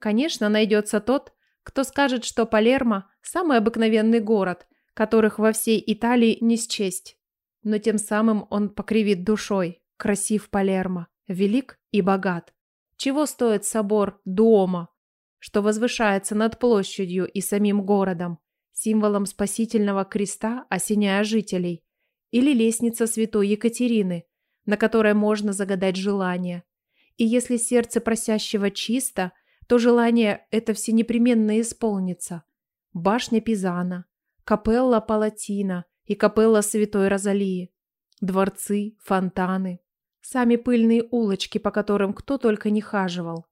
Конечно, найдется тот, кто скажет, что Палермо – самый обыкновенный город, которых во всей Италии не счесть. Но тем самым он покривит душой. Красив Палермо, велик и богат. Чего стоит собор дома, что возвышается над площадью и самим городом, символом спасительного креста, осеняя жителей, или лестница святой Екатерины, на которой можно загадать желание. И если сердце просящего чисто – то желание это все непременно исполнится. Башня Пизана, капелла Палатина и капелла Святой Розалии, дворцы, фонтаны, сами пыльные улочки, по которым кто только не хаживал.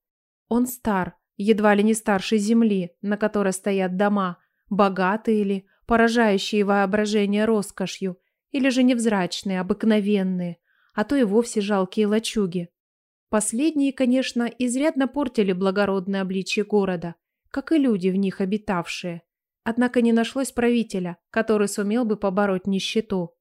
Он стар, едва ли не старше земли, на которой стоят дома, богатые ли, поражающие воображение роскошью, или же невзрачные, обыкновенные, а то и вовсе жалкие лачуги. Последние, конечно, изрядно портили благородное обличье города, как и люди в них обитавшие. Однако не нашлось правителя, который сумел бы побороть нищету.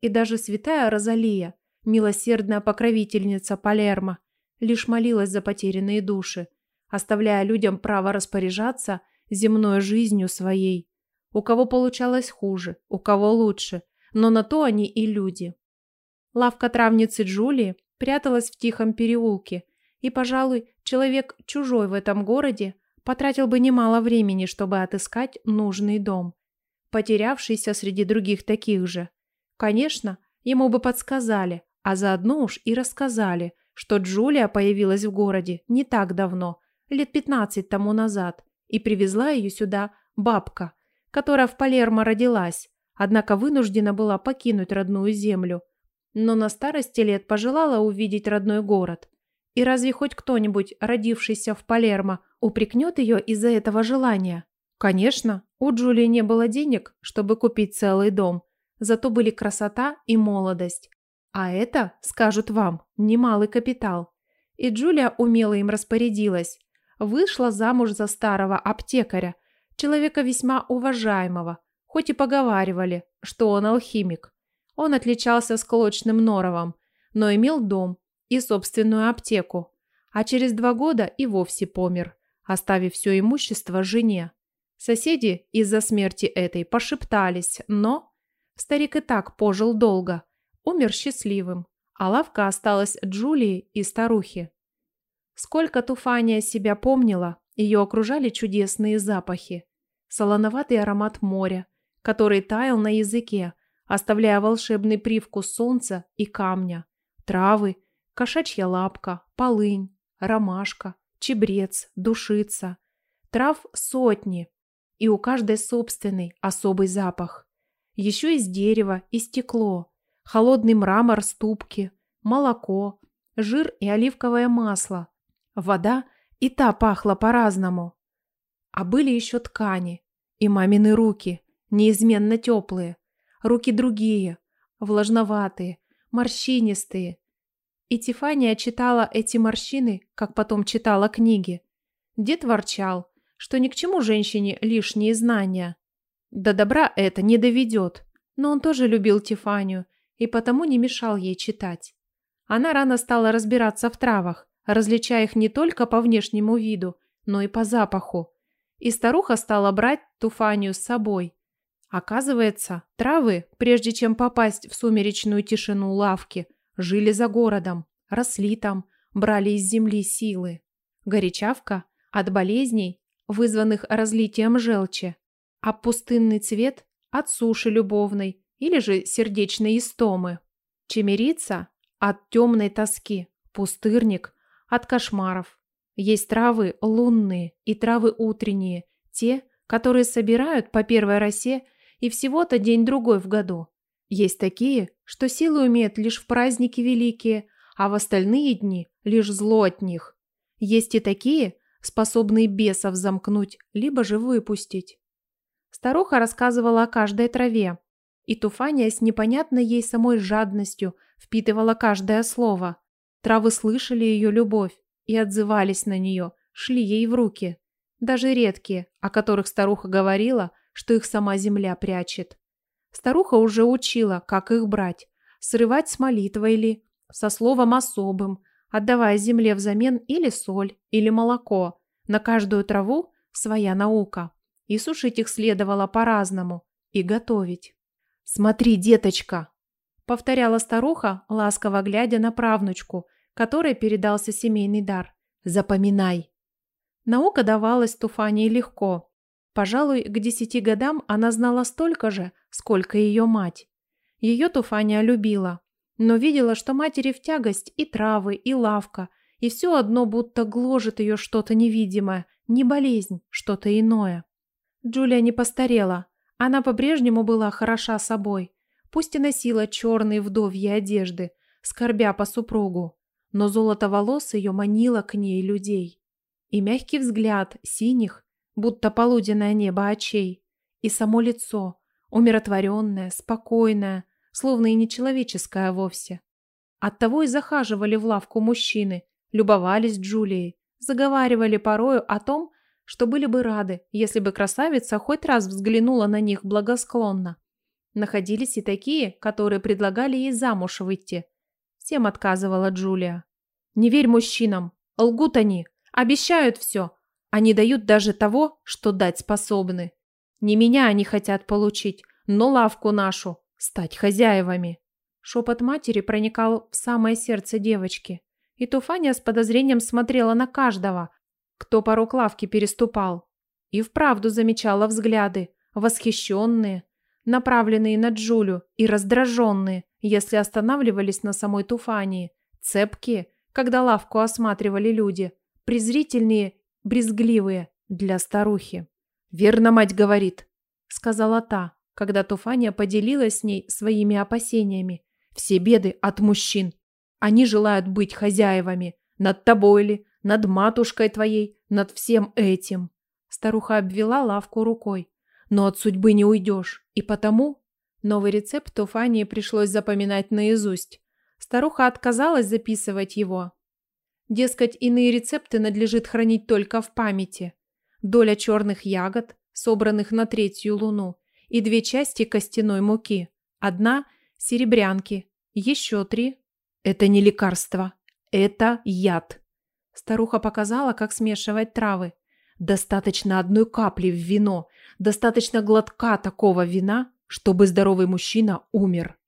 И даже святая Розалия, милосердная покровительница Палермо, лишь молилась за потерянные души, оставляя людям право распоряжаться земной жизнью своей. У кого получалось хуже, у кого лучше, но на то они и люди. Лавка травницы Джулии пряталась в тихом переулке, и, пожалуй, человек чужой в этом городе потратил бы немало времени, чтобы отыскать нужный дом, потерявшийся среди других таких же. Конечно, ему бы подсказали, а заодно уж и рассказали, что Джулия появилась в городе не так давно, лет 15 тому назад, и привезла ее сюда бабка, которая в Палермо родилась, однако вынуждена была покинуть родную землю – но на старости лет пожелала увидеть родной город. И разве хоть кто-нибудь, родившийся в Палермо, упрекнет ее из-за этого желания? Конечно, у Джулии не было денег, чтобы купить целый дом, зато были красота и молодость. А это, скажут вам, немалый капитал. И Джулия умело им распорядилась. Вышла замуж за старого аптекаря, человека весьма уважаемого, хоть и поговаривали, что он алхимик. Он отличался сколочным норовом, но имел дом и собственную аптеку, а через два года и вовсе помер, оставив все имущество жене. Соседи из-за смерти этой пошептались, но... Старик и так пожил долго, умер счастливым, а лавка осталась Джулии и старухе. Сколько Туфания себя помнила, ее окружали чудесные запахи. Солоноватый аромат моря, который таял на языке, оставляя волшебный привкус солнца и камня, травы, кошачья лапка, полынь, ромашка, чебрец, душица. Трав сотни, и у каждой собственный особый запах. Еще из дерева и стекло, холодный мрамор ступки, молоко, жир и оливковое масло, вода и та пахла по-разному. А были еще ткани и мамины руки, неизменно теплые, Руки другие, влажноватые, морщинистые. И Тифания читала эти морщины, как потом читала книги. Дед ворчал, что ни к чему женщине лишние знания. До добра это не доведет, но он тоже любил Тифанию и потому не мешал ей читать. Она рано стала разбираться в травах, различая их не только по внешнему виду, но и по запаху. И старуха стала брать Туфанию с собой – Оказывается, травы, прежде чем попасть в сумеречную тишину лавки, жили за городом, росли там, брали из земли силы. Горячавка от болезней, вызванных разлитием желчи, а пустынный цвет от суши любовной или же сердечной истомы. Чемерица от темной тоски, пустырник от кошмаров. Есть травы лунные и травы утренние, те, которые собирают по первой росе и всего-то день-другой в году. Есть такие, что силы имеют лишь в праздники великие, а в остальные дни лишь зло от них. Есть и такие, способные бесов замкнуть, либо же выпустить. Старуха рассказывала о каждой траве, и Туфания с непонятной ей самой жадностью впитывала каждое слово. Травы слышали ее любовь и отзывались на нее, шли ей в руки. Даже редкие, о которых старуха говорила – что их сама земля прячет. Старуха уже учила, как их брать, срывать с молитвой ли, со словом особым, отдавая земле взамен или соль, или молоко. На каждую траву своя наука. И сушить их следовало по-разному, и готовить. «Смотри, деточка!» – повторяла старуха, ласково глядя на правнучку, которой передался семейный дар. «Запоминай!» Наука давалась Туфане легко, Пожалуй, к десяти годам она знала столько же, сколько ее мать. Ее Туфаня любила, но видела, что матери в тягость и травы, и лавка, и все одно будто гложет ее что-то невидимое, не болезнь, что-то иное. Джулия не постарела, она по-прежнему была хороша собой, пусть и носила черные вдовьи одежды, скорбя по супругу, но золото волос ее манило к ней людей. И мягкий взгляд синих, будто полуденное небо очей, и само лицо, умиротворенное, спокойное, словно и нечеловеческое вовсе. Оттого и захаживали в лавку мужчины, любовались Джулией, заговаривали порою о том, что были бы рады, если бы красавица хоть раз взглянула на них благосклонно. Находились и такие, которые предлагали ей замуж выйти. Всем отказывала Джулия. «Не верь мужчинам! Лгут они! Обещают все! Они дают даже того, что дать способны. Не меня они хотят получить, но лавку нашу, стать хозяевами. Шепот матери проникал в самое сердце девочки. И Туфаня с подозрением смотрела на каждого, кто порог лавки переступал. И вправду замечала взгляды, восхищенные, направленные на Джулю и раздраженные, если останавливались на самой Туфании, цепкие, когда лавку осматривали люди, презрительные брезгливые для старухи. «Верно мать говорит», — сказала та, когда Туфания поделилась с ней своими опасениями. «Все беды от мужчин. Они желают быть хозяевами. Над тобой ли, над матушкой твоей, над всем этим». Старуха обвела лавку рукой. «Но от судьбы не уйдешь. И потому...» Новый рецепт Туфании пришлось запоминать наизусть. Старуха отказалась записывать его, Дескать, иные рецепты надлежит хранить только в памяти. Доля черных ягод, собранных на третью луну, и две части костяной муки. Одна – серебрянки, еще три. Это не лекарство, это яд. Старуха показала, как смешивать травы. Достаточно одной капли в вино, достаточно глотка такого вина, чтобы здоровый мужчина умер.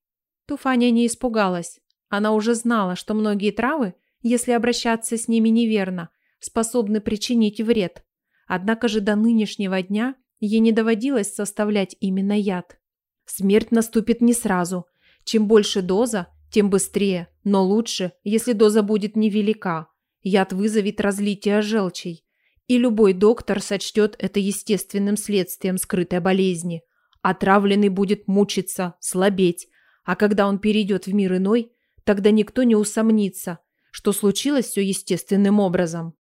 Туфаня не испугалась. Она уже знала, что многие травы – если обращаться с ними неверно, способны причинить вред. Однако же до нынешнего дня ей не доводилось составлять именно яд. Смерть наступит не сразу. Чем больше доза, тем быстрее, но лучше, если доза будет невелика. Яд вызовет разлитие желчей. И любой доктор сочтет это естественным следствием скрытой болезни. Отравленный будет мучиться, слабеть, а когда он перейдет в мир иной, тогда никто не усомнится, что случилось все естественным образом.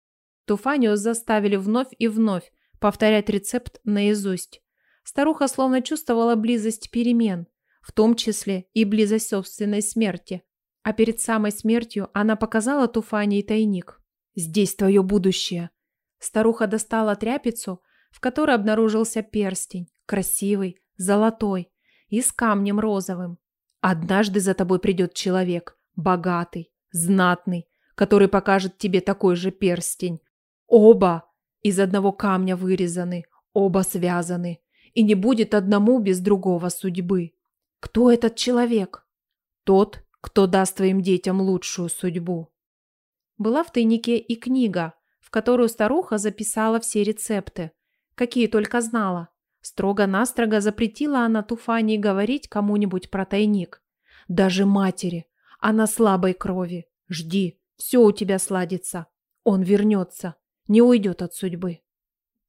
Туфанио заставили вновь и вновь повторять рецепт наизусть. Старуха словно чувствовала близость перемен, в том числе и близость собственной смерти. А перед самой смертью она показала Туфании тайник. «Здесь твое будущее». Старуха достала тряпицу, в которой обнаружился перстень, красивый, золотой и с камнем розовым. «Однажды за тобой придет человек, богатый, знатный, который покажет тебе такой же перстень. Оба из одного камня вырезаны, оба связаны, и не будет одному без другого судьбы. Кто этот человек? Тот, кто даст твоим детям лучшую судьбу. Была в тайнике и книга, в которую старуха записала все рецепты, какие только знала. Строго-настрого запретила она Туфане говорить кому-нибудь про тайник. Даже матери, она слабой крови. Жди, все у тебя сладится. Он вернется, не уйдет от судьбы.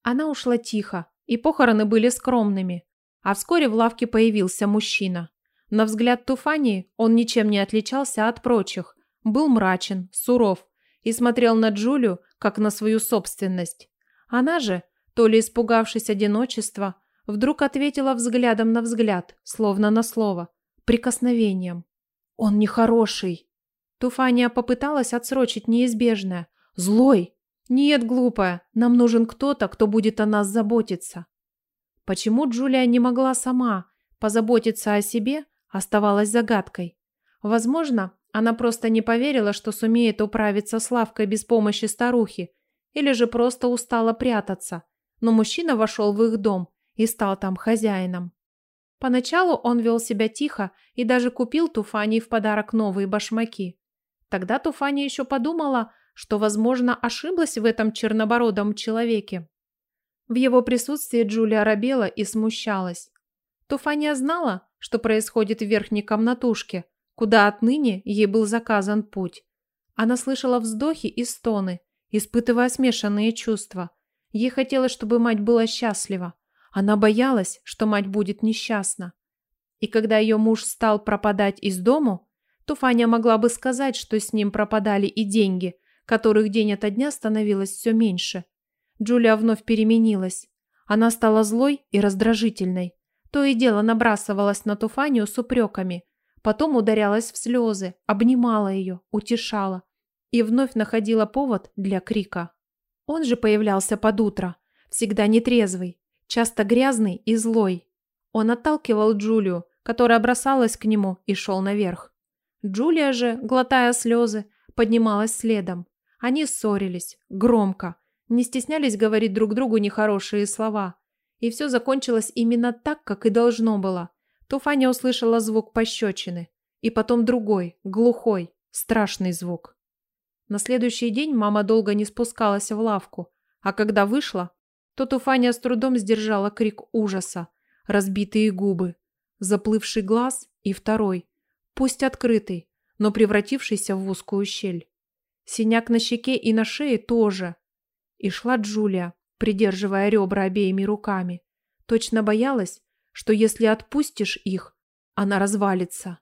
Она ушла тихо, и похороны были скромными. А вскоре в лавке появился мужчина. На взгляд Туфании он ничем не отличался от прочих. Был мрачен, суров и смотрел на Джулю как на свою собственность. Она же, то ли испугавшись одиночества, вдруг ответила взглядом на взгляд, словно на слово, прикосновением. Он нехороший. Туфания попыталась отсрочить неизбежное. Злой. Нет, глупая, нам нужен кто-то, кто будет о нас заботиться. Почему Джулия не могла сама позаботиться о себе, оставалась загадкой. Возможно, она просто не поверила, что сумеет управиться с лавкой без помощи старухи, или же просто устала прятаться. Но мужчина вошел в их дом и стал там хозяином. Поначалу он вел себя тихо и даже купил Туфани в подарок новые башмаки. Тогда Туфани еще подумала, что, возможно, ошиблась в этом чернобородом человеке. В его присутствии Джулия робела и смущалась. Туфания знала, что происходит в верхней комнатушке, куда отныне ей был заказан путь. Она слышала вздохи и стоны, испытывая смешанные чувства. Ей хотелось, чтобы мать была счастлива, она боялась, что мать будет несчастна. И когда ее муж стал пропадать из дому, то Фаня могла бы сказать, что с ним пропадали и деньги, которых день ото дня становилось все меньше. Джулия вновь переменилась. Она стала злой и раздражительной. То и дело набрасывалась на Туфанию с упреками. Потом ударялась в слезы, обнимала ее, утешала. И вновь находила повод для крика. Он же появлялся под утро, всегда нетрезвый, часто грязный и злой. Он отталкивал Джулию, которая бросалась к нему и шел наверх. Джулия же, глотая слезы, поднималась следом. Они ссорились, громко, не стеснялись говорить друг другу нехорошие слова. И все закончилось именно так, как и должно было. Туфаня услышала звук пощечины, и потом другой, глухой, страшный звук. На следующий день мама долго не спускалась в лавку, а когда вышла, Тету Фаня с трудом сдержала крик ужаса, разбитые губы, заплывший глаз и второй, пусть открытый, но превратившийся в узкую щель. Синяк на щеке и на шее тоже. И шла Джулия, придерживая ребра обеими руками. Точно боялась, что если отпустишь их, она развалится.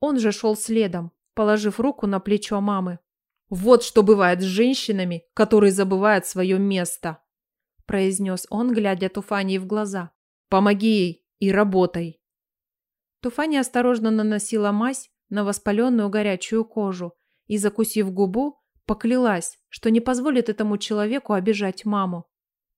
Он же шел следом, положив руку на плечо мамы. Вот что бывает с женщинами, которые забывают свое место. — произнес он, глядя Туфани в глаза. «Помоги ей и работай!» Туфания осторожно наносила мазь на воспаленную горячую кожу и, закусив губу, поклялась, что не позволит этому человеку обижать маму.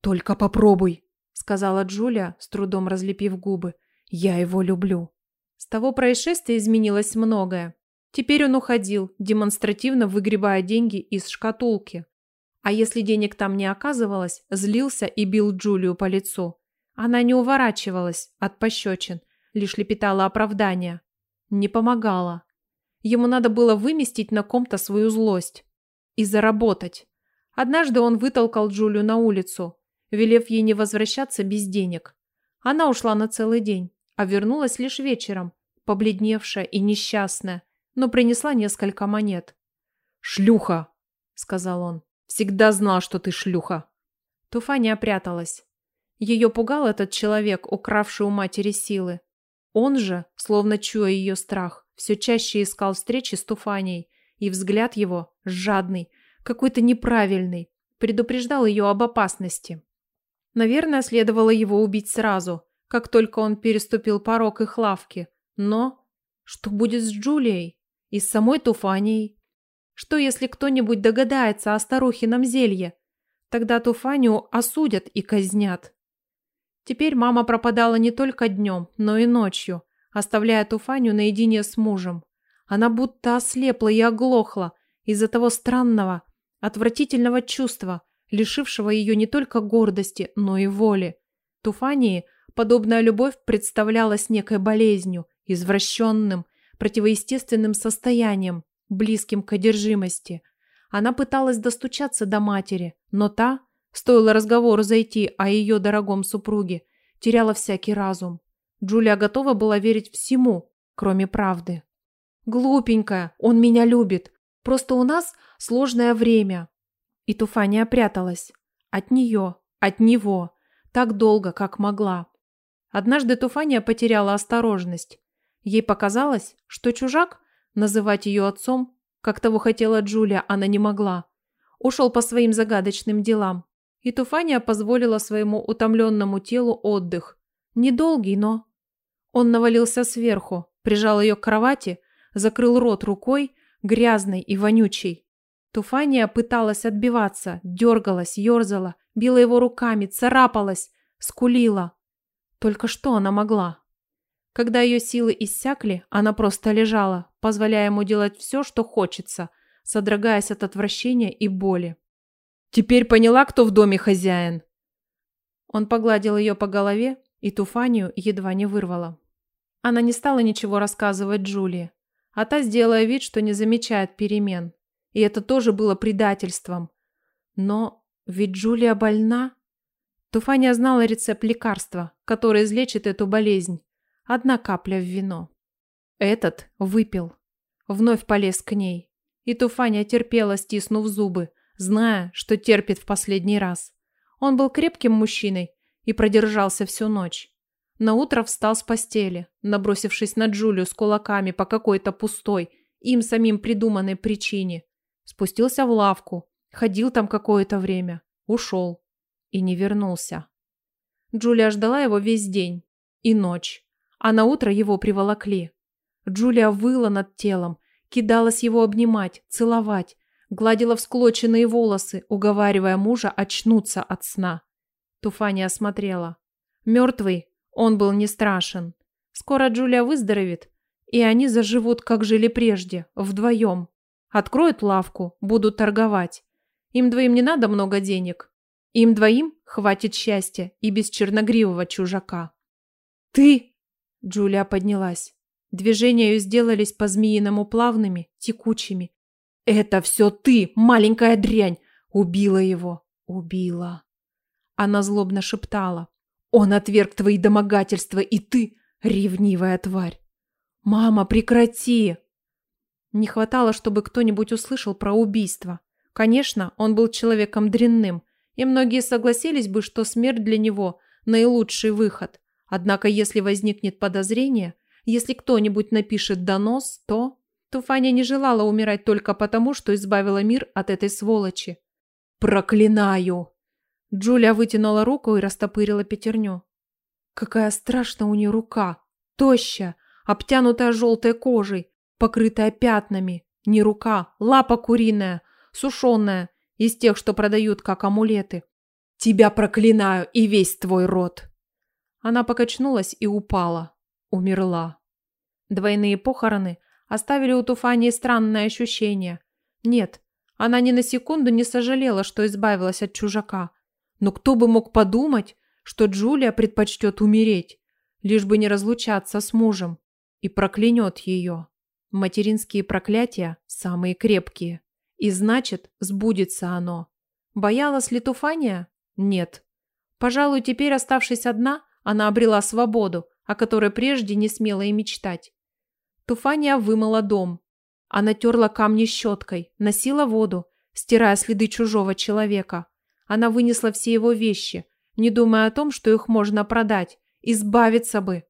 «Только попробуй!» — сказала Джулия, с трудом разлепив губы. «Я его люблю!» С того происшествия изменилось многое. Теперь он уходил, демонстративно выгребая деньги из шкатулки. А если денег там не оказывалось, злился и бил Джулию по лицу. Она не уворачивалась от пощечин, лишь лепетала оправдания. Не помогала. Ему надо было выместить на ком-то свою злость. И заработать. Однажды он вытолкал Джулию на улицу, велев ей не возвращаться без денег. Она ушла на целый день, а вернулась лишь вечером, побледневшая и несчастная, но принесла несколько монет. «Шлюха!» – сказал он. Всегда знал, что ты шлюха. Туфаня пряталась. Ее пугал этот человек, укравший у матери силы. Он же, словно чуя ее страх, все чаще искал встречи с Туфаней, и взгляд его, жадный, какой-то неправильный, предупреждал ее об опасности. Наверное, следовало его убить сразу, как только он переступил порог их лавки. Но что будет с Джулией? И с самой Туфанией? Что, если кто-нибудь догадается о старухином зелье? Тогда Туфанию осудят и казнят. Теперь мама пропадала не только днем, но и ночью, оставляя Туфанию наедине с мужем. Она будто ослепла и оглохла из-за того странного, отвратительного чувства, лишившего ее не только гордости, но и воли. Туфании подобная любовь представлялась некой болезнью, извращенным, противоестественным состоянием, близким к одержимости. Она пыталась достучаться до матери, но та, стоило разговору зайти о ее дорогом супруге, теряла всякий разум. Джулия готова была верить всему, кроме правды. «Глупенькая, он меня любит. Просто у нас сложное время». И Туфания пряталась. От нее, от него. Так долго, как могла. Однажды Туфания потеряла осторожность. Ей показалось, что чужак Называть ее отцом, как того хотела Джулия, она не могла. Ушел по своим загадочным делам. И Туфания позволила своему утомленному телу отдых. Недолгий, но... Он навалился сверху, прижал ее к кровати, закрыл рот рукой, грязный и вонючий. Туфания пыталась отбиваться, дергалась, ерзала, била его руками, царапалась, скулила. Только что она могла? Когда ее силы иссякли, она просто лежала, позволяя ему делать все, что хочется, содрогаясь от отвращения и боли. «Теперь поняла, кто в доме хозяин?» Он погладил ее по голове, и Туфанию едва не вырвало. Она не стала ничего рассказывать Джулии, а та сделала вид, что не замечает перемен. И это тоже было предательством. Но ведь Джулия больна. Туфания знала рецепт лекарства, который излечит эту болезнь, Одна капля в вино. Этот выпил. Вновь полез к ней. И Туфаня терпела, стиснув зубы, зная, что терпит в последний раз. Он был крепким мужчиной и продержался всю ночь. На утро встал с постели, набросившись на Джулию с кулаками по какой-то пустой, им самим придуманной причине. Спустился в лавку, ходил там какое-то время, ушел и не вернулся. Джулия ждала его весь день и ночь а на утро его приволокли. Джулия выла над телом, кидалась его обнимать, целовать, гладила всклоченные волосы, уговаривая мужа очнуться от сна. Туфания осмотрела. Мертвый, он был не страшен. Скоро Джулия выздоровеет, и они заживут, как жили прежде, вдвоем. Откроют лавку, будут торговать. Им двоим не надо много денег. Им двоим хватит счастья и без черногривого чужака. «Ты!» Джулия поднялась. Движения ее сделались по-змеиному плавными, текучими. «Это все ты, маленькая дрянь! Убила его! Убила!» Она злобно шептала. «Он отверг твои домогательства, и ты, ревнивая тварь! Мама, прекрати!» Не хватало, чтобы кто-нибудь услышал про убийство. Конечно, он был человеком дрянным, и многие согласились бы, что смерть для него – наилучший выход. Однако, если возникнет подозрение, если кто-нибудь напишет донос, то... то Фаня не желала умирать только потому, что избавила мир от этой сволочи. «Проклинаю!» Джулия вытянула руку и растопырила пятерню. Какая страшная у нее рука! Тощая, обтянутая желтой кожей, покрытая пятнами. Не рука, лапа куриная, сушеная, из тех, что продают как амулеты. «Тебя проклинаю и весь твой род!» Она покачнулась и упала. Умерла. Двойные похороны оставили у Туфании странное ощущение. Нет, она ни на секунду не сожалела, что избавилась от чужака. Но кто бы мог подумать, что Джулия предпочтет умереть, лишь бы не разлучаться с мужем, и проклянет ее. Материнские проклятия самые крепкие. И значит, сбудется оно. Боялась ли Туфания? Нет. Пожалуй, теперь, оставшись одна, она обрела свободу, о которой прежде не смела и мечтать. Туфания вымыла дом. Она терла камни щеткой, носила воду, стирая следы чужого человека. Она вынесла все его вещи, не думая о том, что их можно продать, избавиться бы.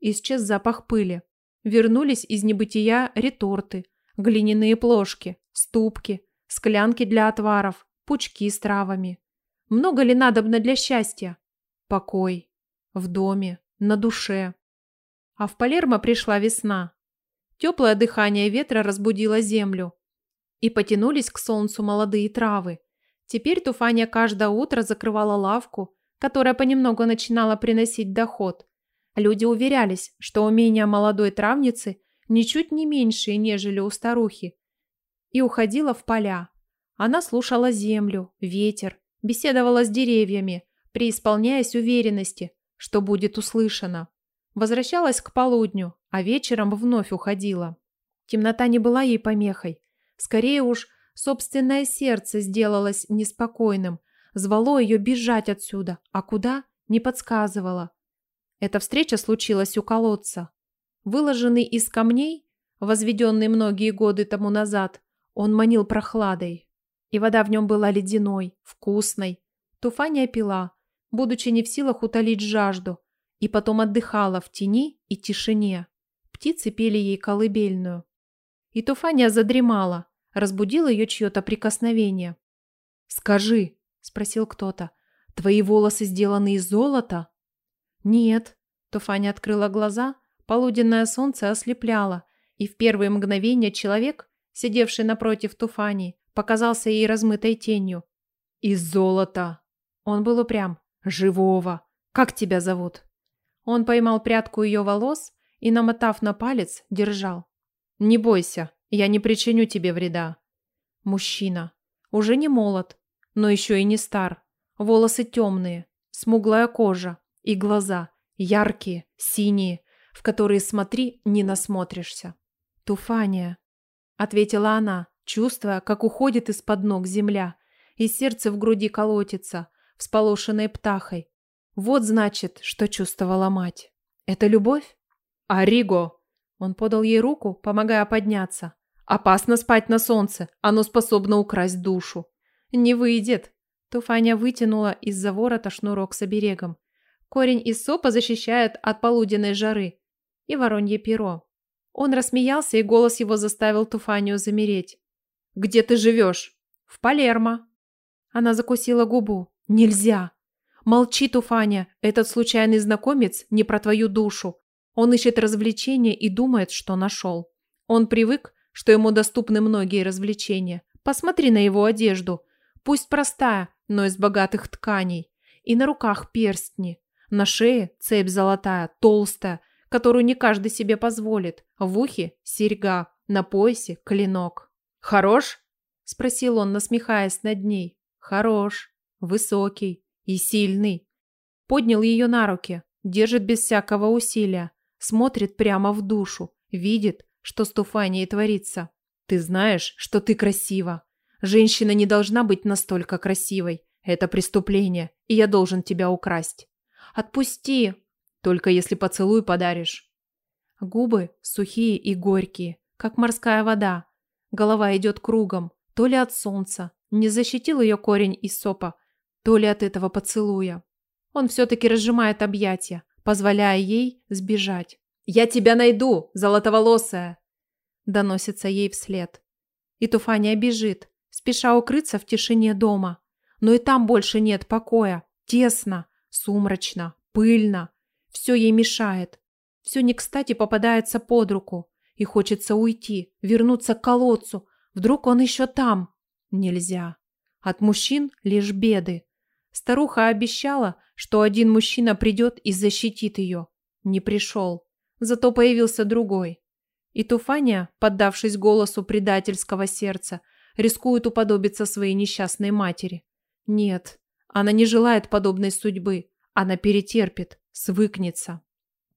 Исчез запах пыли. Вернулись из небытия реторты, глиняные плошки, ступки, склянки для отваров, пучки с травами. Много ли надобно для счастья? Покой в доме, на душе. А в Палермо пришла весна. Теплое дыхание ветра разбудило землю. И потянулись к солнцу молодые травы. Теперь Туфания каждое утро закрывала лавку, которая понемногу начинала приносить доход. Люди уверялись, что умения молодой травницы ничуть не меньше, нежели у старухи. И уходила в поля. Она слушала землю, ветер, беседовала с деревьями, преисполняясь уверенности – что будет услышано. Возвращалась к полудню, а вечером вновь уходила. Темнота не была ей помехой. Скорее уж, собственное сердце сделалось неспокойным, звало ее бежать отсюда, а куда – не подсказывало. Эта встреча случилась у колодца. Выложенный из камней, возведенный многие годы тому назад, он манил прохладой. И вода в нем была ледяной, вкусной. Туфания пила, будучи не в силах утолить жажду, и потом отдыхала в тени и тишине. Птицы пели ей колыбельную. И Туфаня задремала, разбудил ее чье-то прикосновение. «Скажи», — спросил кто-то, — «твои волосы сделаны из золота?» «Нет», — Туфаня открыла глаза, полуденное солнце ослепляло, и в первые мгновения человек, сидевший напротив Туфани, показался ей размытой тенью. «Из золота!» Он был упрям, «Живого! Как тебя зовут?» Он поймал прядку ее волос и, намотав на палец, держал. «Не бойся, я не причиню тебе вреда». Мужчина. Уже не молод, но еще и не стар. Волосы темные, смуглая кожа и глаза, яркие, синие, в которые смотри, не насмотришься. «Туфания», — ответила она, чувствуя, как уходит из-под ног земля, и сердце в груди колотится, всполошенной птахой. Вот значит, что чувствовала мать. Это любовь? Ариго! Он подал ей руку, помогая подняться. Опасно спать на солнце, оно способно украсть душу. Не выйдет. Туфаня вытянула из-за ворота шнурок с оберегом. Корень из сопа защищает от полуденной жары. И воронье перо. Он рассмеялся, и голос его заставил Туфанию замереть. «Где ты живешь?» «В Палермо». Она закусила губу. Нельзя. Молчи, Туфаня, этот случайный знакомец не про твою душу. Он ищет развлечения и думает, что нашел. Он привык, что ему доступны многие развлечения. Посмотри на его одежду. Пусть простая, но из богатых тканей. И на руках перстни. На шее цепь золотая, толстая, которую не каждый себе позволит. В ухе серьга, на поясе клинок. «Хорош?» – спросил он, насмехаясь над ней. «Хорош» высокий и сильный. Поднял ее на руки, держит без всякого усилия, смотрит прямо в душу, видит, что с Туфанией творится. Ты знаешь, что ты красива. Женщина не должна быть настолько красивой. Это преступление, и я должен тебя украсть. Отпусти, только если поцелуй подаришь. Губы сухие и горькие, как морская вода. Голова идет кругом, то ли от солнца. Не защитил ее корень из сопа, Толи от этого поцелуя. Он все-таки разжимает объятия, позволяя ей сбежать. «Я тебя найду, золотоволосая!» Доносится ей вслед. И Туфания бежит, спеша укрыться в тишине дома. Но и там больше нет покоя. Тесно, сумрачно, пыльно. Все ей мешает. Все не кстати попадается под руку. И хочется уйти, вернуться к колодцу. Вдруг он еще там. Нельзя. От мужчин лишь беды. Старуха обещала, что один мужчина придет и защитит ее. Не пришел. Зато появился другой. И Туфания, поддавшись голосу предательского сердца, рискует уподобиться своей несчастной матери. Нет, она не желает подобной судьбы. Она перетерпит, свыкнется.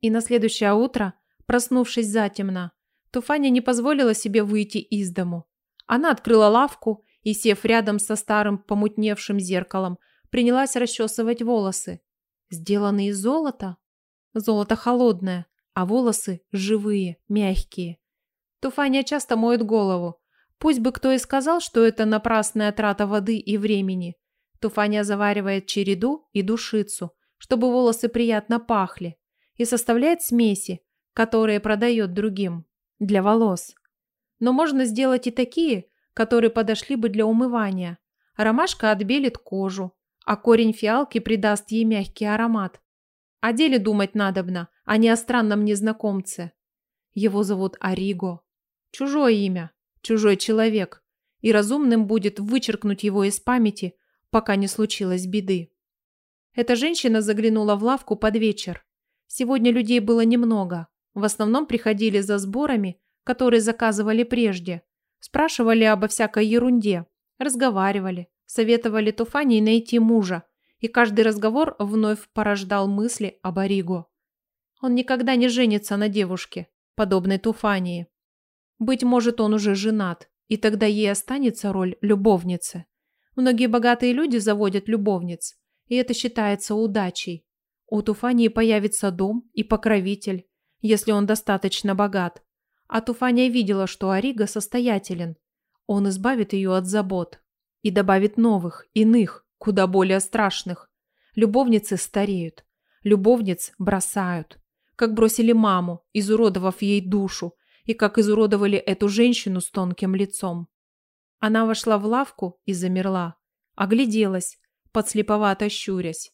И на следующее утро, проснувшись затемно, Туфаня не позволила себе выйти из дому. Она открыла лавку и, сев рядом со старым помутневшим зеркалом, принялась расчесывать волосы. сделанные из золота? Золото холодное, а волосы живые, мягкие. Туфания часто моет голову. Пусть бы кто и сказал, что это напрасная трата воды и времени. Туфания заваривает череду и душицу, чтобы волосы приятно пахли, и составляет смеси, которые продает другим, для волос. Но можно сделать и такие, которые подошли бы для умывания. Ромашка отбелит кожу, а корень фиалки придаст ей мягкий аромат. О деле думать надобно, а не о странном незнакомце. Его зовут Ариго. Чужое имя, чужой человек. И разумным будет вычеркнуть его из памяти, пока не случилось беды. Эта женщина заглянула в лавку под вечер. Сегодня людей было немного. В основном приходили за сборами, которые заказывали прежде. Спрашивали обо всякой ерунде, разговаривали, советовали Туфани найти мужа, и каждый разговор вновь порождал мысли о Ориго. Он никогда не женится на девушке, подобной Туфании. Быть может, он уже женат, и тогда ей останется роль любовницы. Многие богатые люди заводят любовниц, и это считается удачей. У Туфании появится дом и покровитель, если он достаточно богат. А Туфания видела, что Арига состоятелен. Он избавит ее от забот и добавит новых, иных, куда более страшных. Любовницы стареют, любовниц бросают. Как бросили маму, изуродовав ей душу, и как изуродовали эту женщину с тонким лицом. Она вошла в лавку и замерла, огляделась, подслеповато щурясь.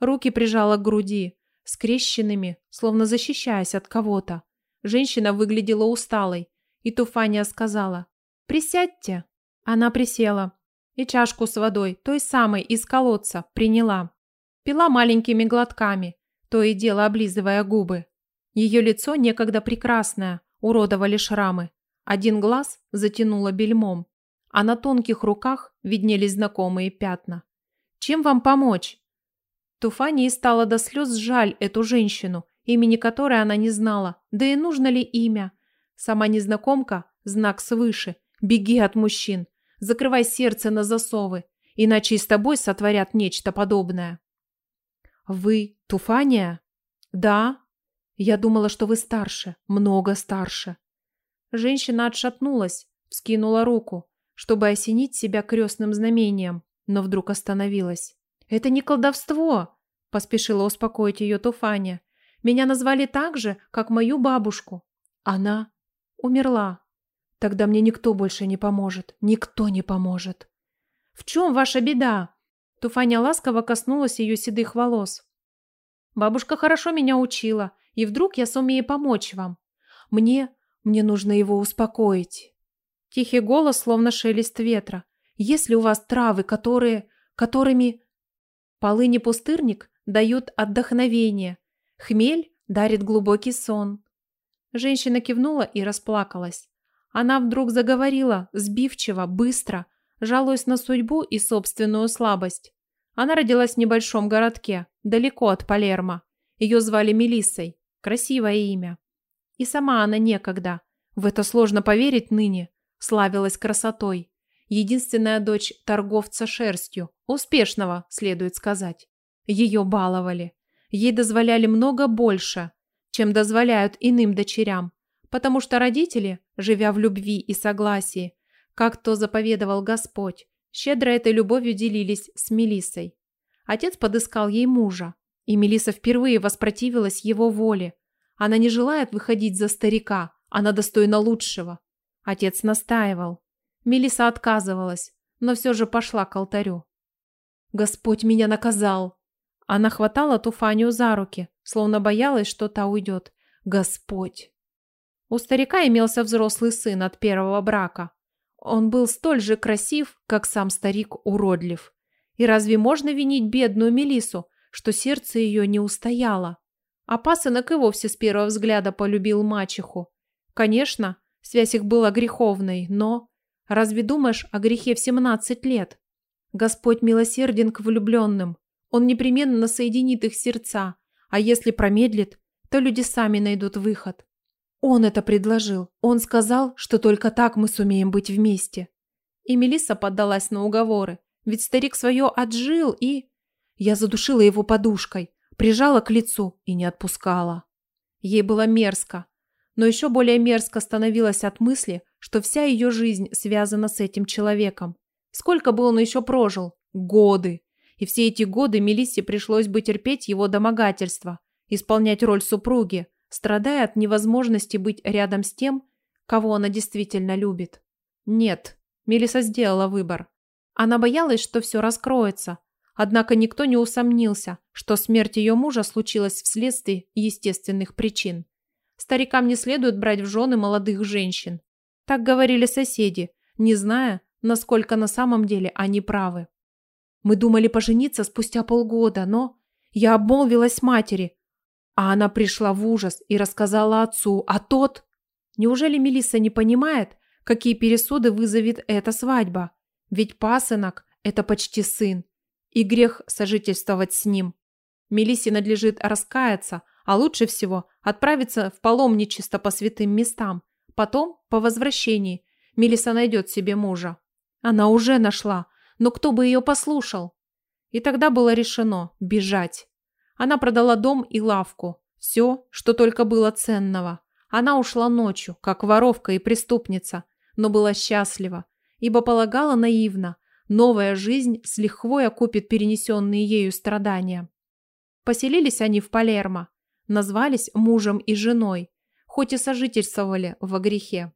Руки прижала к груди, скрещенными, словно защищаясь от кого-то. Женщина выглядела усталой, и Туфания сказала «Присядьте». Она присела, и чашку с водой, той самой из колодца, приняла. Пила маленькими глотками, то и дело облизывая губы. Ее лицо некогда прекрасное, уродовали шрамы. Один глаз затянуло бельмом, а на тонких руках виднелись знакомые пятна. «Чем вам помочь?» Туфании стало до слез жаль эту женщину, имени которой она не знала, да и нужно ли имя. Сама незнакомка – знак свыше. «Беги от мужчин!» закрывай сердце на засовы, иначе и с тобой сотворят нечто подобное». «Вы Туфания?» «Да». «Я думала, что вы старше, много старше». Женщина отшатнулась, вскинула руку, чтобы осенить себя крестным знамением, но вдруг остановилась. «Это не колдовство!» – поспешила успокоить ее Туфания. «Меня назвали так же, как мою бабушку. Она умерла». Тогда мне никто больше не поможет. Никто не поможет. В чем ваша беда? Туфаня ласково коснулась ее седых волос. Бабушка хорошо меня учила, и вдруг я сумею помочь вам. Мне, мне нужно его успокоить. Тихий голос, словно шелест ветра. Если у вас травы, которые, которыми... Полыни пустырник дают отдохновение. Хмель дарит глубокий сон. Женщина кивнула и расплакалась. Она вдруг заговорила, сбивчиво, быстро, жалуясь на судьбу и собственную слабость. Она родилась в небольшом городке, далеко от Палермо. Ее звали Мелиссой. Красивое имя. И сама она некогда. В это сложно поверить ныне. Славилась красотой. Единственная дочь торговца шерстью. Успешного, следует сказать. Ее баловали. Ей дозволяли много больше, чем дозволяют иным дочерям потому что родители, живя в любви и согласии, как то заповедовал Господь, щедро этой любовью делились с Мелиссой. Отец подыскал ей мужа, и Мелисса впервые воспротивилась его воле. Она не желает выходить за старика, она достойна лучшего. Отец настаивал. Мелиса отказывалась, но все же пошла к алтарю. «Господь меня наказал!» Она хватала Туфанию за руки, словно боялась, что та уйдет. «Господь!» У старика имелся взрослый сын от первого брака. Он был столь же красив, как сам старик уродлив. И разве можно винить бедную Мелису, что сердце ее не устояло? А пасынок и вовсе с первого взгляда полюбил мачеху. Конечно, связь их была греховной, но... Разве думаешь о грехе в 17 лет? Господь милосерден к влюбленным. Он непременно соединит их сердца, а если промедлит, то люди сами найдут выход. Он это предложил. Он сказал, что только так мы сумеем быть вместе. И Мелисса поддалась на уговоры. Ведь старик свое отжил и... Я задушила его подушкой, прижала к лицу и не отпускала. Ей было мерзко. Но еще более мерзко становилось от мысли, что вся ее жизнь связана с этим человеком. Сколько бы он еще прожил? Годы. И все эти годы Мелиссе пришлось бы терпеть его домогательство, исполнять роль супруги, страдая от невозможности быть рядом с тем, кого она действительно любит. Нет, Мелиса сделала выбор. Она боялась, что все раскроется, однако никто не усомнился, что смерть ее мужа случилась вследствие естественных причин. Старикам не следует брать в жены молодых женщин. Так говорили соседи, не зная, насколько на самом деле они правы. Мы думали пожениться спустя полгода, но... Я обмолвилась матери, а она пришла в ужас и рассказала отцу, а тот... Неужели Мелисса не понимает, какие пересуды вызовет эта свадьба? Ведь пасынок – это почти сын, и грех сожительствовать с ним. Мелиссе надлежит раскаяться, а лучше всего отправиться в паломничество по святым местам. Потом, по возвращении, Мелисса найдет себе мужа. Она уже нашла, но кто бы ее послушал? И тогда было решено бежать. Она продала дом и лавку, все, что только было ценного. Она ушла ночью, как воровка и преступница, но была счастлива, ибо полагала наивно, новая жизнь с лихвой окупит перенесенные ею страдания. Поселились они в Палермо, назвались мужем и женой, хоть и сожительствовали во грехе.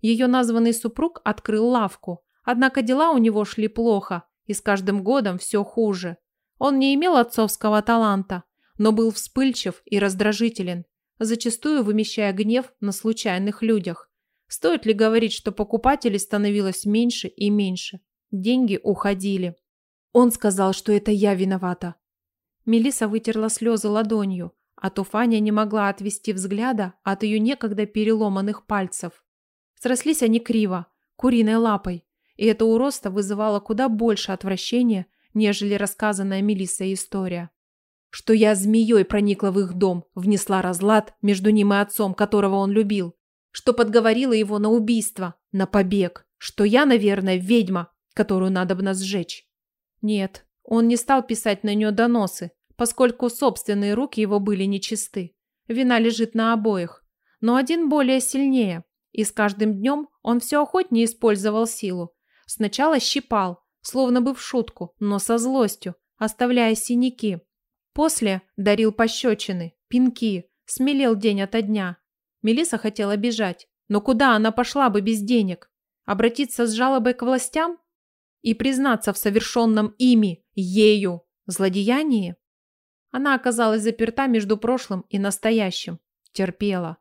Ее названный супруг открыл лавку, однако дела у него шли плохо, и с каждым годом все хуже – он не имел отцовского таланта, но был вспыльчив и раздражителен, зачастую вымещая гнев на случайных людях. Стоит ли говорить, что покупателей становилось меньше и меньше? Деньги уходили. Он сказал, что это я виновата. Мелиса вытерла слезы ладонью, а Туфаня не могла отвести взгляда от ее некогда переломанных пальцев. Срослись они криво, куриной лапой, и это уродство вызывало куда больше отвращения, нежели рассказанная Мелиссой история. Что я змеей проникла в их дом, внесла разлад между ним и отцом, которого он любил. Что подговорила его на убийство, на побег. Что я, наверное, ведьма, которую надо бы сжечь. Нет, он не стал писать на нее доносы, поскольку собственные руки его были нечисты. Вина лежит на обоих. Но один более сильнее. И с каждым днем он все охотнее использовал силу. Сначала щипал, словно бы в шутку, но со злостью, оставляя синяки. После дарил пощечины, пинки, смелел день ото дня. Мелиса хотела бежать, но куда она пошла бы без денег? Обратиться с жалобой к властям? И признаться в совершенном ими, ею, злодеянии? Она оказалась заперта между прошлым и настоящим. Терпела.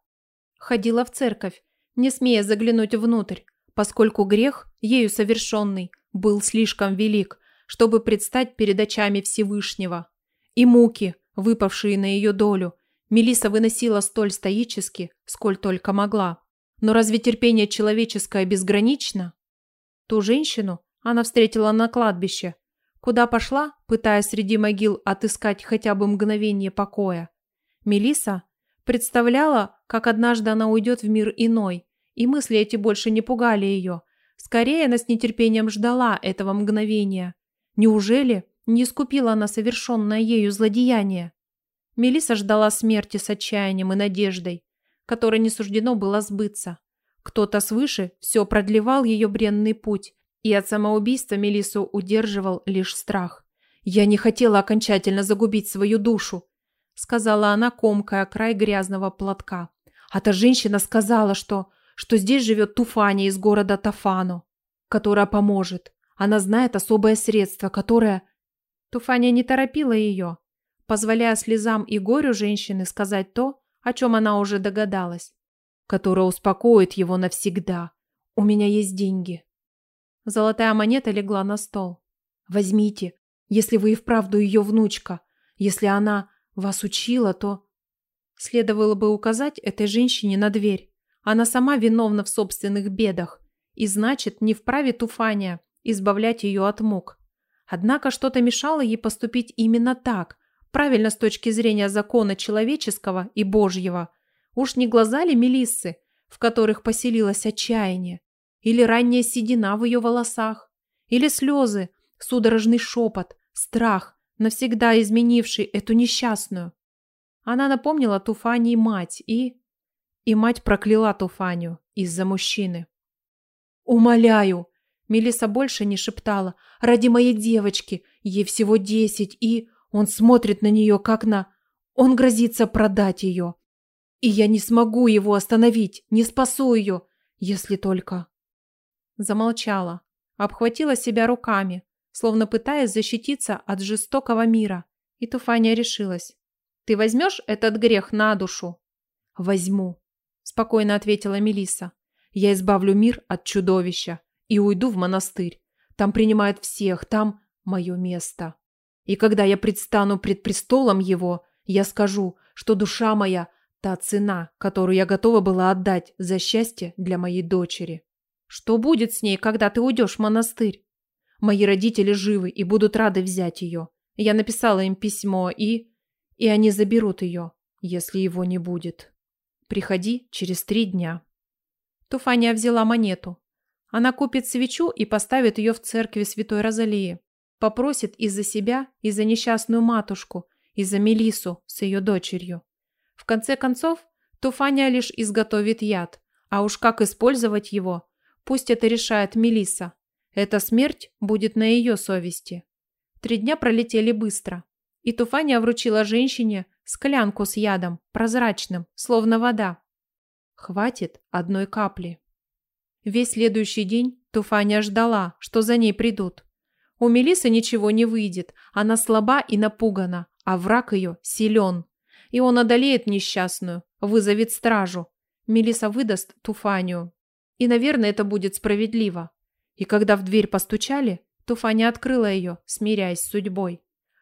Ходила в церковь, не смея заглянуть внутрь, поскольку грех, ею совершенный – был слишком велик, чтобы предстать перед очами Всевышнего. И муки, выпавшие на ее долю, Мелиса выносила столь стоически, сколь только могла. Но разве терпение человеческое безгранично? Ту женщину она встретила на кладбище, куда пошла, пытаясь среди могил отыскать хотя бы мгновение покоя. Мелиса представляла, как однажды она уйдет в мир иной, и мысли эти больше не пугали ее – Скорее она с нетерпением ждала этого мгновения. Неужели не искупила она совершенное ею злодеяние? Мелиса ждала смерти с отчаянием и надеждой, которой не суждено было сбыться. Кто-то свыше все продлевал ее бренный путь, и от самоубийства Мелису удерживал лишь страх. «Я не хотела окончательно загубить свою душу», сказала она, комкая край грязного платка. «А та женщина сказала, что что здесь живет Туфания из города Тафану, которая поможет. Она знает особое средство, которое... Туфания не торопила ее, позволяя слезам и горю женщины сказать то, о чем она уже догадалась, которое успокоит его навсегда. У меня есть деньги. Золотая монета легла на стол. Возьмите, если вы и вправду ее внучка. Если она вас учила, то... Следовало бы указать этой женщине на дверь. Она сама виновна в собственных бедах и, значит, не вправе Туфания избавлять ее от мук. Однако что-то мешало ей поступить именно так, правильно с точки зрения закона человеческого и Божьего. Уж не глаза ли Мелиссы, в которых поселилось отчаяние? Или ранняя седина в ее волосах? Или слезы, судорожный шепот, страх, навсегда изменивший эту несчастную? Она напомнила Туфании мать и, и мать прокляла Туфанию из-за мужчины. «Умоляю!» Мелиса больше не шептала. «Ради моей девочки! Ей всего десять, и...» Он смотрит на нее, как на... Он грозится продать ее. И я не смогу его остановить, не спасу ее, если только...» Замолчала, обхватила себя руками, словно пытаясь защититься от жестокого мира. И Туфания решилась. «Ты возьмешь этот грех на душу?» «Возьму», – спокойно ответила Мелиса. «Я избавлю мир от чудовища и уйду в монастырь. Там принимают всех, там мое место. И когда я предстану пред престолом его, я скажу, что душа моя – та цена, которую я готова была отдать за счастье для моей дочери. Что будет с ней, когда ты уйдешь в монастырь? Мои родители живы и будут рады взять ее. Я написала им письмо и... И они заберут ее, если его не будет». Приходи через три дня». Туфания взяла монету. Она купит свечу и поставит ее в церкви Святой Розалии. Попросит из-за себя, и за несчастную матушку, и за Мелису с ее дочерью. В конце концов, Туфания лишь изготовит яд, а уж как использовать его, пусть это решает Мелиса. Эта смерть будет на ее совести. Три дня пролетели быстро, и Туфания вручила женщине склянку с ядом, прозрачным, словно вода. Хватит одной капли. Весь следующий день Туфаня ждала, что за ней придут. У Мелисы ничего не выйдет, она слаба и напугана, а враг ее силен. И он одолеет несчастную, вызовет стражу. Мелиса выдаст Туфанию. И, наверное, это будет справедливо. И когда в дверь постучали, Туфаня открыла ее, смиряясь с судьбой.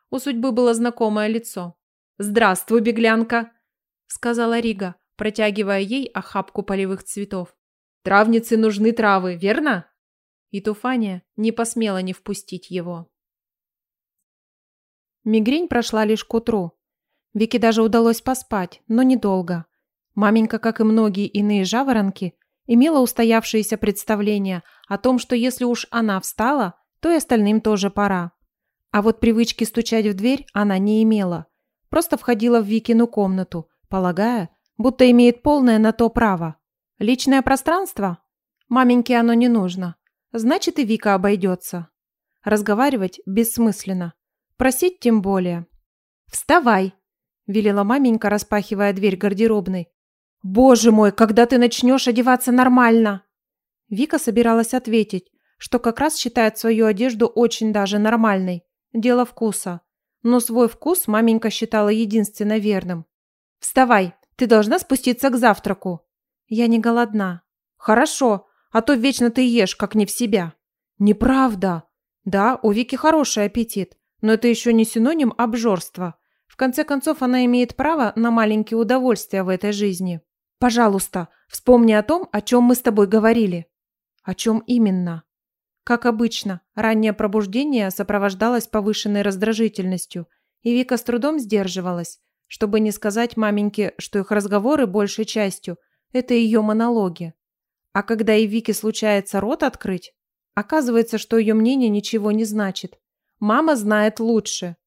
У судьбы было знакомое лицо. «Здравствуй, беглянка!» – сказала Рига, протягивая ей охапку полевых цветов. «Травнице нужны травы, верно?» И Туфания не посмела не впустить его. Мигрень прошла лишь к утру. Вике даже удалось поспать, но недолго. Маменька, как и многие иные жаворонки, имела устоявшееся представление о том, что если уж она встала, то и остальным тоже пора. А вот привычки стучать в дверь она не имела просто входила в Викину комнату, полагая, будто имеет полное на то право. Личное пространство? Маменьке оно не нужно. Значит, и Вика обойдется. Разговаривать бессмысленно. Просить тем более. «Вставай!» – велела маменька, распахивая дверь гардеробной. «Боже мой, когда ты начнешь одеваться нормально?» Вика собиралась ответить, что как раз считает свою одежду очень даже нормальной. Дело вкуса но свой вкус маменька считала единственно верным. «Вставай, ты должна спуститься к завтраку». «Я не голодна». «Хорошо, а то вечно ты ешь, как не в себя». «Неправда». «Да, у Вики хороший аппетит, но это еще не синоним обжорства. В конце концов, она имеет право на маленькие удовольствия в этой жизни. Пожалуйста, вспомни о том, о чем мы с тобой говорили». «О чем именно?» Как обычно, раннее пробуждение сопровождалось повышенной раздражительностью, и Вика с трудом сдерживалась, чтобы не сказать маменьке, что их разговоры большей частью – это ее монологи. А когда и Вике случается рот открыть, оказывается, что ее мнение ничего не значит. Мама знает лучше.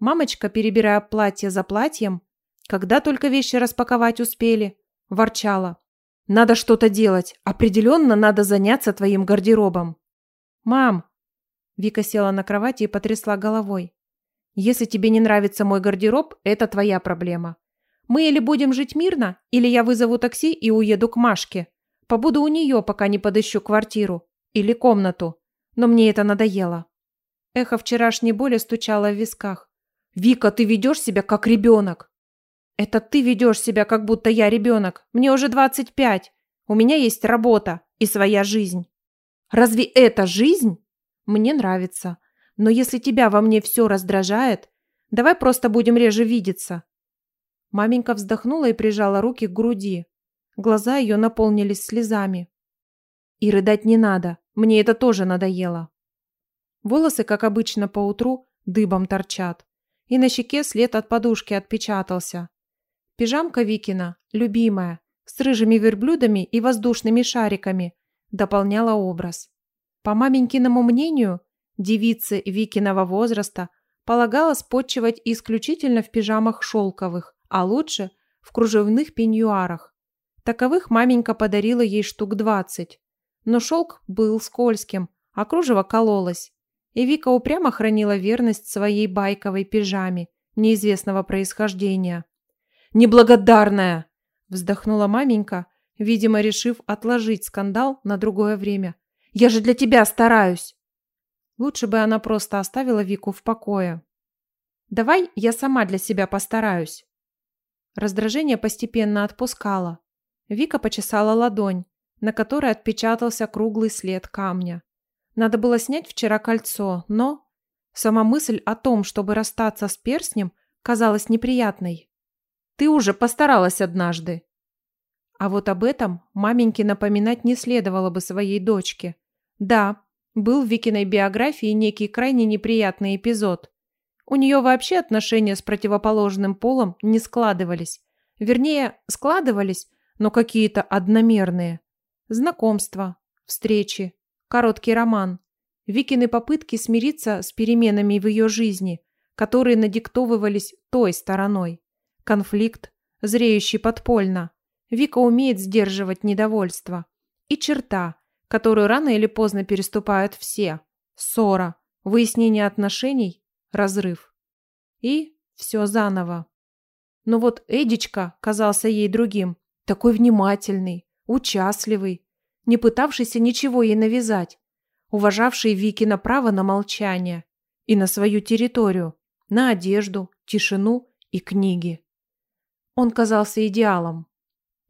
Мамочка, перебирая платье за платьем, когда только вещи распаковать успели, ворчала. «Надо что-то делать. Определенно надо заняться твоим гардеробом». «Мам!» Вика села на кровати и потрясла головой. «Если тебе не нравится мой гардероб, это твоя проблема. Мы или будем жить мирно, или я вызову такси и уеду к Машке. Побуду у нее, пока не подыщу квартиру. Или комнату. Но мне это надоело». Эхо вчерашней боли стучало в висках. «Вика, ты ведешь себя как ребенок!» «Это ты ведешь себя, как будто я ребенок. Мне уже 25. У меня есть работа и своя жизнь». Разве это жизнь? Мне нравится. Но если тебя во мне все раздражает, давай просто будем реже видеться. Маменька вздохнула и прижала руки к груди. Глаза ее наполнились слезами. И рыдать не надо, мне это тоже надоело. Волосы, как обычно по утру, дыбом торчат. И на щеке след от подушки отпечатался. Пижамка Викина, любимая, с рыжими верблюдами и воздушными шариками, дополняла образ. По маменькиному мнению, девицы Викиного возраста полагала подчивать исключительно в пижамах шелковых, а лучше в кружевных пеньюарах. Таковых маменька подарила ей штук двадцать. Но шелк был скользким, а кружево кололось. И Вика упрямо хранила верность своей байковой пижаме неизвестного происхождения. «Неблагодарная!» – вздохнула маменька – видимо, решив отложить скандал на другое время. «Я же для тебя стараюсь!» Лучше бы она просто оставила Вику в покое. «Давай я сама для себя постараюсь!» Раздражение постепенно отпускало. Вика почесала ладонь, на которой отпечатался круглый след камня. Надо было снять вчера кольцо, но... Сама мысль о том, чтобы расстаться с перстнем, казалась неприятной. «Ты уже постаралась однажды», а вот об этом маменьке напоминать не следовало бы своей дочке. Да, был в Викиной биографии некий крайне неприятный эпизод. У нее вообще отношения с противоположным полом не складывались. Вернее, складывались, но какие-то одномерные. Знакомства, встречи, короткий роман. Викины попытки смириться с переменами в ее жизни, которые надиктовывались той стороной. Конфликт, зреющий подпольно. Вика умеет сдерживать недовольство. И черта, которую рано или поздно переступают все. Ссора, выяснение отношений, разрыв. И все заново. Но вот Эдичка казался ей другим. Такой внимательный, участливый, не пытавшийся ничего ей навязать, уважавший Вики на право на молчание и на свою территорию, на одежду, тишину и книги. Он казался идеалом.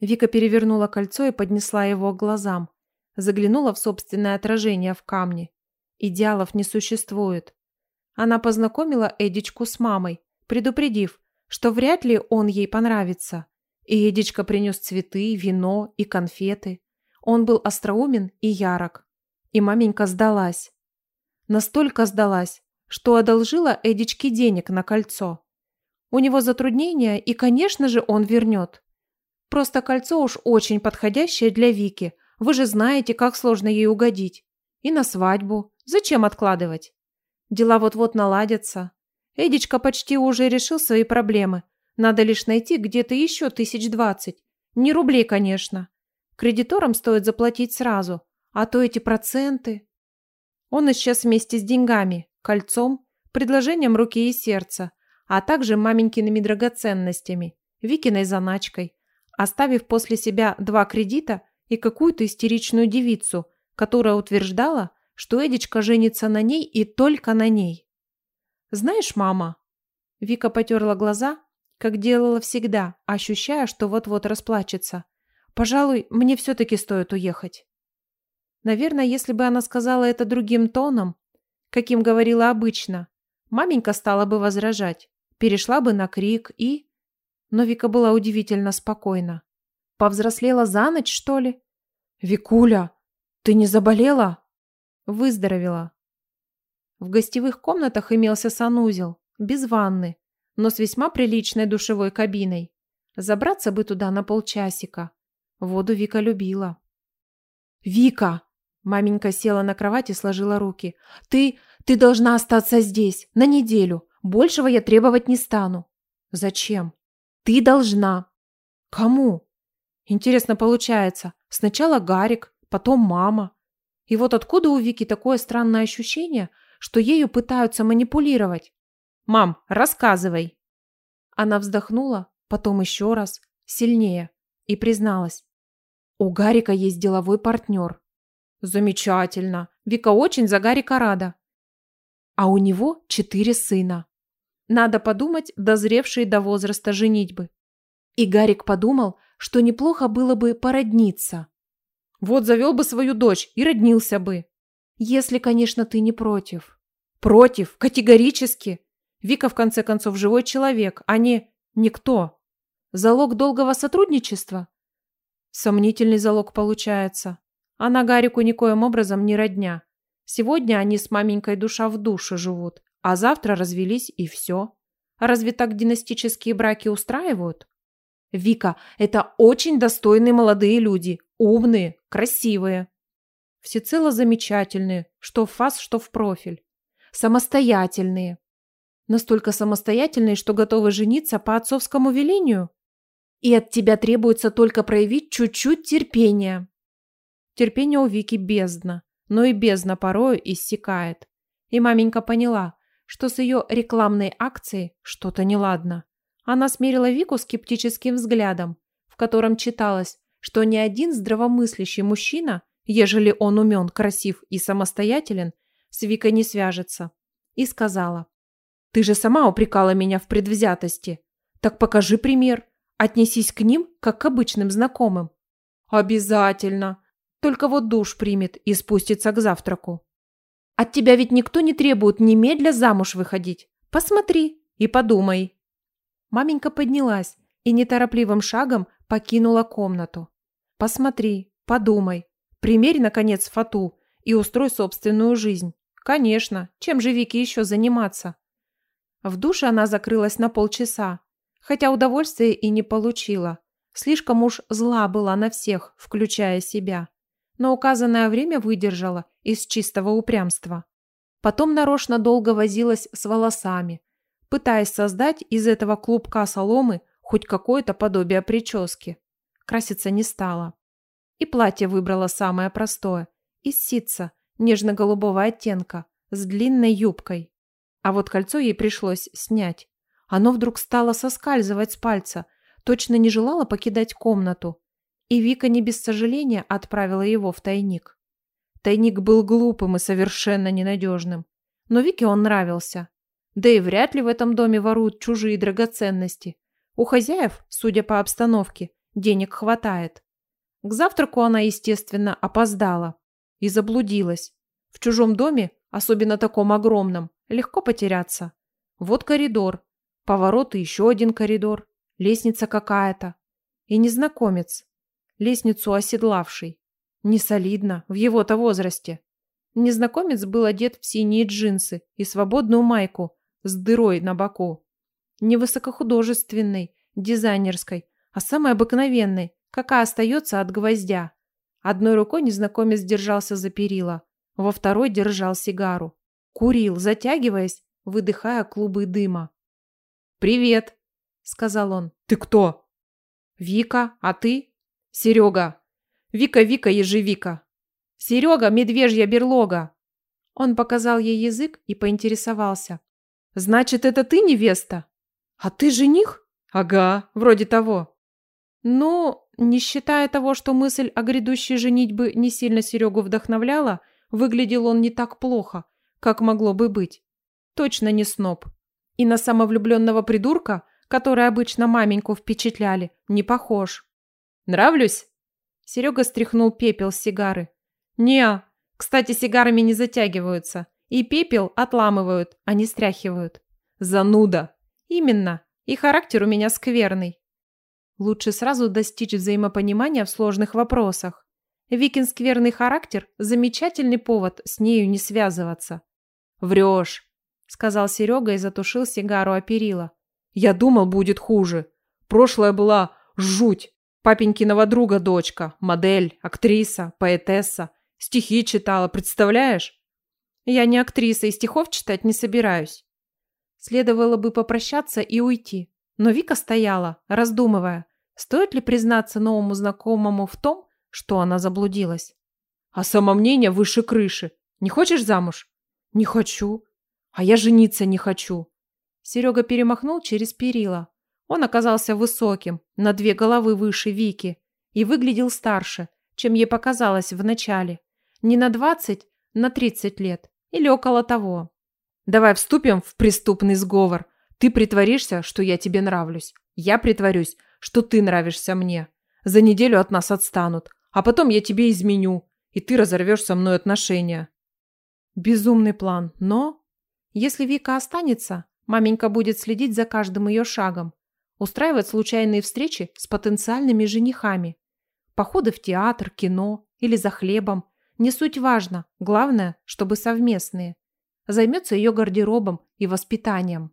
Вика перевернула кольцо и поднесла его к глазам. Заглянула в собственное отражение в камне. Идеалов не существует. Она познакомила Эдичку с мамой, предупредив, что вряд ли он ей понравится. И Эдичка принес цветы, вино и конфеты. Он был остроумен и ярок. И маменька сдалась. Настолько сдалась, что одолжила Эдичке денег на кольцо. У него затруднения, и, конечно же, он вернет. Просто кольцо уж очень подходящее для Вики. Вы же знаете, как сложно ей угодить. И на свадьбу. Зачем откладывать? Дела вот-вот наладятся. Эдичка почти уже решил свои проблемы. Надо лишь найти где-то еще тысяч двадцать. Не рублей, конечно. Кредиторам стоит заплатить сразу. А то эти проценты... Он исчез вместе с деньгами, кольцом, предложением руки и сердца, а также маменькиными драгоценностями, Викиной заначкой, оставив после себя два кредита и какую-то истеричную девицу, которая утверждала, что Эдичка женится на ней и только на ней. «Знаешь, мама...» Вика потерла глаза, как делала всегда, ощущая, что вот-вот расплачется. «Пожалуй, мне все-таки стоит уехать». Наверное, если бы она сказала это другим тоном, каким говорила обычно, маменька стала бы возражать, перешла бы на крик и... Но Вика была удивительно спокойна. Повзрослела за ночь, что ли? «Викуля, ты не заболела?» «Выздоровела». В гостевых комнатах имелся санузел, без ванны, но с весьма приличной душевой кабиной. Забраться бы туда на полчасика. Воду Вика любила. «Вика!» Маменька села на кровать и сложила руки. «Ты... ты должна остаться здесь, на неделю. Большего я требовать не стану». «Зачем?» Ты должна. Кому? Интересно получается. Сначала Гарик, потом мама. И вот откуда у Вики такое странное ощущение, что ею пытаются манипулировать? Мам, рассказывай. Она вздохнула, потом еще раз, сильнее, и призналась. У Гарика есть деловой партнер. Замечательно. Вика очень за Гарика рада. А у него четыре сына. Надо подумать, дозревшие до возраста женитьбы. И Гарик подумал, что неплохо было бы породниться. Вот завел бы свою дочь и роднился бы. Если, конечно, ты не против. Против? Категорически. Вика, в конце концов, живой человек, а не никто. Залог долгого сотрудничества? Сомнительный залог получается. Она Гарику никоим образом не родня. Сегодня они с маменькой душа в душе живут а завтра развелись и все. Разве так династические браки устраивают? Вика, это очень достойные молодые люди, умные, красивые. Всецело замечательные, что в фас, что в профиль. Самостоятельные. Настолько самостоятельные, что готовы жениться по отцовскому велению? И от тебя требуется только проявить чуть-чуть терпения. Терпение у Вики бездна, но и бездна порою иссякает. И маменька поняла, что с ее рекламной акцией что-то неладно. Она смерила Вику скептическим взглядом, в котором читалось, что ни один здравомыслящий мужчина, ежели он умен, красив и самостоятелен, с Викой не свяжется. И сказала, «Ты же сама упрекала меня в предвзятости. Так покажи пример. Отнесись к ним, как к обычным знакомым». «Обязательно. Только вот душ примет и спустится к завтраку». От тебя ведь никто не требует немедля замуж выходить. Посмотри и подумай». Маменька поднялась и неторопливым шагом покинула комнату. «Посмотри, подумай, примерь, наконец, фату и устрой собственную жизнь. Конечно, чем же Вике еще заниматься?» В душе она закрылась на полчаса, хотя удовольствия и не получила. Слишком уж зла была на всех, включая себя но указанное время выдержала из чистого упрямства. Потом нарочно долго возилась с волосами, пытаясь создать из этого клубка соломы хоть какое-то подобие прически. Краситься не стала. И платье выбрала самое простое, из ситца, нежно-голубого оттенка, с длинной юбкой. А вот кольцо ей пришлось снять. Оно вдруг стало соскальзывать с пальца, точно не желало покидать комнату, и Вика не без сожаления отправила его в тайник. Тайник был глупым и совершенно ненадежным. Но Вике он нравился. Да и вряд ли в этом доме воруют чужие драгоценности. У хозяев, судя по обстановке, денег хватает. К завтраку она, естественно, опоздала и заблудилась. В чужом доме, особенно таком огромном, легко потеряться. Вот коридор, поворот и еще один коридор, лестница какая-то. И незнакомец лестницу оседлавший. Несолидно, в его-то возрасте. Незнакомец был одет в синие джинсы и свободную майку с дырой на боку. Не высокохудожественной, дизайнерской, а самой обыкновенной, какая остается от гвоздя. Одной рукой незнакомец держался за перила, во второй держал сигару. Курил, затягиваясь, выдыхая клубы дыма. «Привет!» — сказал он. «Ты кто?» «Вика, а ты?» Серега! Вика, Вика, ежевика! Серега, медвежья берлога!» Он показал ей язык и поинтересовался. «Значит, это ты невеста? А ты жених? Ага, вроде того». Ну, не считая того, что мысль о грядущей женитьбы не сильно Серегу вдохновляла, выглядел он не так плохо, как могло бы быть. Точно не сноб. И на самовлюбленного придурка, который обычно маменьку впечатляли, не похож. Нравлюсь?» Серега стряхнул пепел с сигары. «Не, кстати, сигарами не затягиваются. И пепел отламывают, а не стряхивают. Зануда!» «Именно. И характер у меня скверный». Лучше сразу достичь взаимопонимания в сложных вопросах. Викин скверный характер – замечательный повод с нею не связываться. «Врешь», – сказал Серега и затушил сигару о перила. «Я думал, будет хуже. Прошлое была жуть. Папенькиного друга дочка, модель, актриса, поэтесса. Стихи читала, представляешь? Я не актриса и стихов читать не собираюсь. Следовало бы попрощаться и уйти. Но Вика стояла, раздумывая, стоит ли признаться новому знакомому в том, что она заблудилась. А самомнение выше крыши. Не хочешь замуж? Не хочу. А я жениться не хочу. Серега перемахнул через перила, он оказался высоким, на две головы выше Вики, и выглядел старше, чем ей показалось вначале. Не на 20, на 30 лет или около того. «Давай вступим в преступный сговор. Ты притворишься, что я тебе нравлюсь. Я притворюсь, что ты нравишься мне. За неделю от нас отстанут, а потом я тебе изменю, и ты разорвешь со мной отношения». Безумный план, но... Если Вика останется, маменька будет следить за каждым ее шагом, устраивать случайные встречи с потенциальными женихами, походы в театр, кино или за хлебом. Не суть важно, главное, чтобы совместные. Займется ее гардеробом и воспитанием.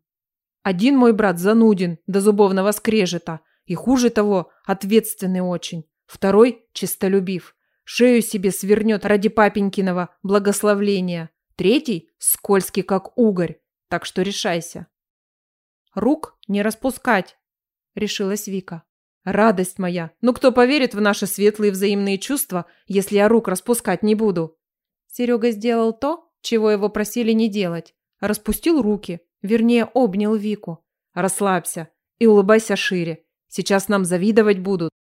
Один мой брат зануден до зубовного скрежета и, хуже того, ответственный очень. Второй – чистолюбив. Шею себе свернет ради папенькиного благословления. Третий – скользкий, как угорь. Так что решайся. Рук не распускать, — решилась Вика. «Радость моя! Ну кто поверит в наши светлые взаимные чувства, если я рук распускать не буду?» Серега сделал то, чего его просили не делать. Распустил руки, вернее, обнял Вику. «Расслабься и улыбайся шире. Сейчас нам завидовать будут.